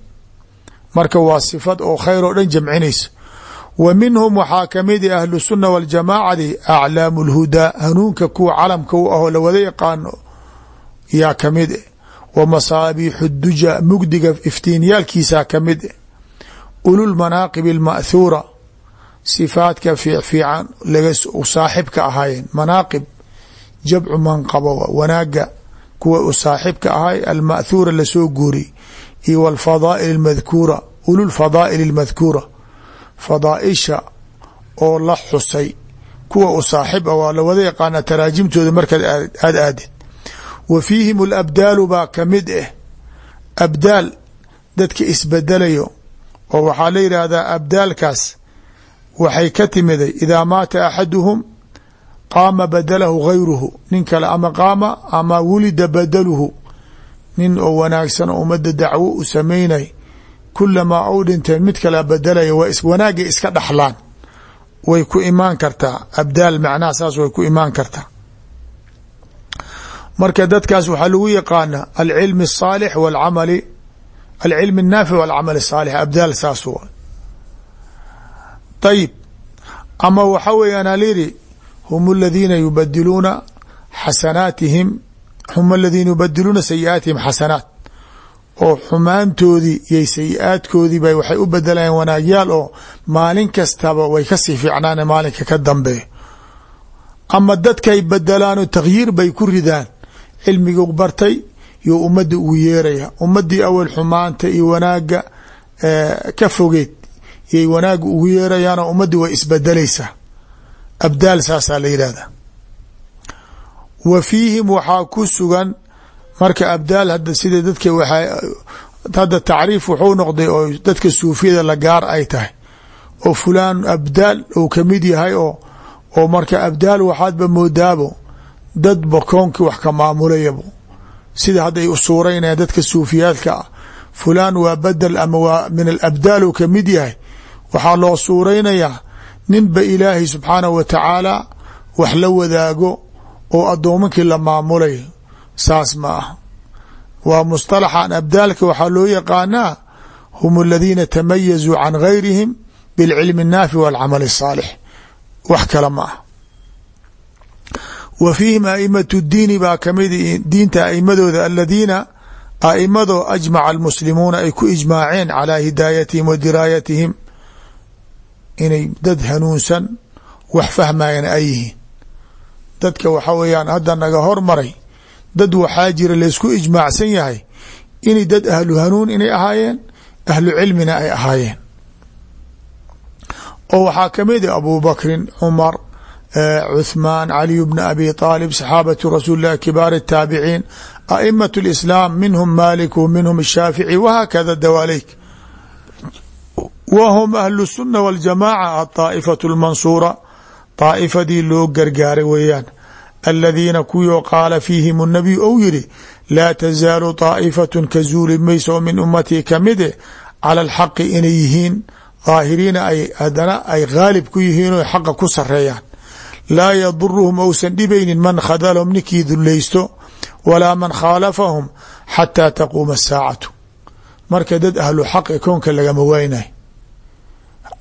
marka waa sifad oo khayr oo dhan jamcinaysa wa minhum waxaa kamid a ahlu sunna waljamaacadi aclaamu اlhudaa hanuunka kuwa calamka u ahoo lawada yaqaano yaa kamid e wa masaabiixu duja mugdiga iftiinyaalkiisaa kamid e ululmanaaqib اlma'thuura sifaadka fiican laga saaxibka ahaayeen manaaqib jabcu manqaba wanaaga kuwa u saaxibka ahay alma'thuura la soo guuriyey iyo waalfadaa'il almadkuura ululfadaa'il almadkuura fadaaisha oo la xusay kuwa u saaxib ah waa lawada yaqaanaa taraajimtooda markaad aad aadid. Wa fiihim alabdaalu baa ka mid ah abdaal dadka isbedelayo oo waxaa la yidhaahdaa abdaalkaas waxay ka timiday idaa maata axaduhum qaama badalahu gayruhu nin kale ama qaama ama wulida badaluhu nin oo wanaagsan oo ummadda dacwo u samaynay kulamaa u dhinteen mid kale bedelaya waa wanaagay iska dhaxlaan way ku imaan kartaa abdaal macnaha saas way ku imaan kartaa marka dadkaas waxaa lagu yaqaana alcilmi الصaalix wاlcamali alcilmi الnaafic wاlcamal الصaalix abdaal saas wa ayib ama waxa weeyaan alyidhi hum aladiina yubadiluuna xasanaatihim hum aladiina yubadiluuna sayi'aatihim xasanaat oo xumaantoodii iyo sayi-aadkoodii bay waxay u bedelayaan wanaagyaal oo maalin kastaba way ka sii fiicnaane maalinka ka dambeeyo ama dadkay bedelaanoo takhyiir bay ku ridaan cilmigii bartay yo ummadda ugu yeeraya ummadii awal xumaanta iyo wanaaga ka fogeed yay wanaaga ugu yeerayaanoo ummaddii way isbedelaysaa abdaal saasaa la yidhahda wa fiihim waxaa ku sugan marka abdaal hadda sida dadka waxaa hadda tacriif wuxuu noqday oo dadka suufiyada la gaar ay tahay. Oo fulaan abdaal uu ka mid yahay oo oo marka abdaal waxaadba moodaabo dad bakoonkii wax ka maamulayabo sida hadda ay u suuraynayaan dadka suufiyaadka ah fulaan waa bedel ama waa min alabdaal uu ka mid yahay. Waxaa loo suuraynayaa ninba ilaahay subxaanahu wa tacaala wax la wadaago oo addoomankii la maamulayo saas ma ah waa musطalaxan abdaalka waxaa loo yaqaanaa hum aladiina tamayazuu can gayrihim bilcilmi الnaafi wاlcamal الsaalix wax kale ma ah wa fiihim aimatu diini baa kamid diinta aimadooda aladiina aimadoo ajmaca almuslimuuna ay ku ijmaaceen calaa hidaayatihim wa diraayatihim inay dad hanuunsan wax fahmayana ay yihiin. Dadka waxaa weyaan hadda naga hormaray dad waxaa jira laysku ijmaacsan yahay inay dad ahlu hanuun inay ahaayeen ahlu cilmina ay ahaayeen. Oo waxaa ka mid a abu bakrin cumar eh, cuthmaan caliy bna abi aalib saxaabatu rasuuli lah kibaar اtaabiciin a'imat اlislaam minhum maalik minhum shaafici wahaakada dawaaleyk wa hum ahlu sunna waljamaaca adaaifatu lmansuura daaifadii loo gargaaray weeyaan aladiina kuwii qaala fiihim nabiyu ou yidhi laa tazaalu daa'ifatun ka zuuli mayso min ummatii kamide cala alxaqi inay yihiin daahiriina ay hadana ay haalib ku yihiin o xaqa ku sareeyaan laa yaduruhum ousan dhibaynin man khadalahum ninkii dullaysto walaa man khaalafahum xataa taquuma asaacatu marka dad ahlu xaqi koonka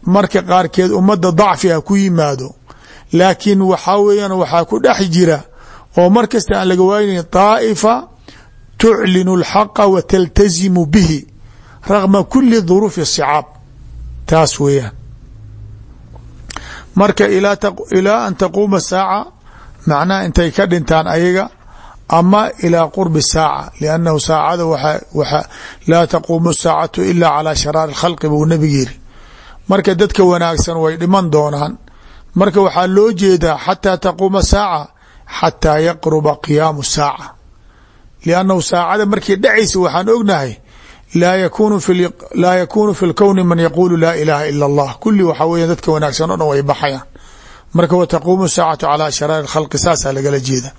marka qaarkeed ummadda dacfi ah ku yimaado. Laakiin waxaa weeyaan waxaa ku dhex jira oo mar kasta aan laga waaynayn daa'ifa tuclinu alxaqa wa taltazimu bihi raqma kuli duruufi sicaab. Taas weeyaan. Marka ilaa an taquuma saaca macnaha intay ka dhintaan ayaga ama ilaa qurbi saaca liannahu saacada laa taquumu saacatu ila calaa sharaari khalqi buu nabiga marka dadka wanaagsan way dhiman doonaan. Marka waxaa loo jeedaa xataa taquuma saaca xataa yaqruba qiyaamu saaca. Liannahu saacada markii dhacaysa waxaan ognahay laa yakunu fi lkowni man yaquulu laa ilaaha ila allah. Kulli waxaa weya dadka wanaagsan o dhan way baxayaan. Marka wa taquumu saacatu calaa sharaari khalqi saasaa lagala jeeda.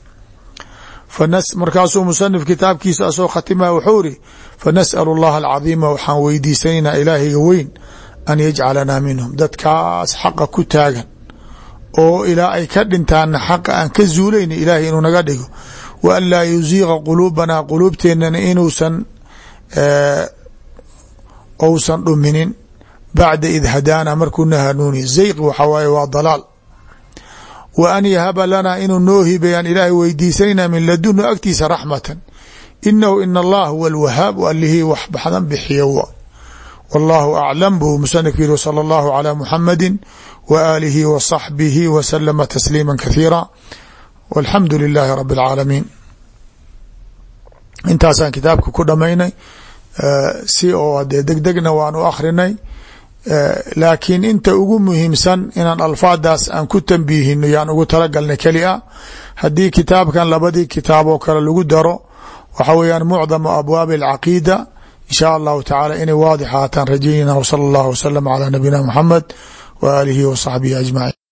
Markaasuu musanif kitaabkiisa asoo khatima wuxuu iri fanas'alu اllaha alcadiima waxaan weydiisanaynaa ilaahiga weyn an yajcalanaa minhum dadkaas xaqa ku taagan oo ilaa ay ka dhintaana xaqa aan ka zuulayna ilaahay inuu naga dhigo wa an laa yuziiqa quluubanaa quluubteennana inuusan ousan dhuminin bacda id hadaana markuuna hanuuni zayq waxaa waaye waa dalaal wa an yahaba lanaa inuu noo hibayaan ilaahay weydiisanayna min ladunu agtiisa raxmatan inahu in allah huwa alwahaab allihii wax baxdan bixiyo w wallahu aclam buu musanifku yihi salى اllahu calى muxamadi wa aalihi wa saxbihi wa salama tasliima kathiira walxamdu lilaahi rabi اlcaalamiin intaasaan kitaabka ku dhamaynay si oo dee deg degna waan u akrinay laakiin inta ugu muhiimsan inaan alfaadaas aan ku tambiihino yaan ugu talagalnay keli a haddii kitaabkan labadii kitaab oo kale lagu daro waxa weeyaan mucdamu abwaabi alcaqiida in shaa allahu tacaala inay waadix haataan rajaynayna wsala allahu wasalam calaa nabiyina muxamed wa aalihi wa saxbihi ajmaciin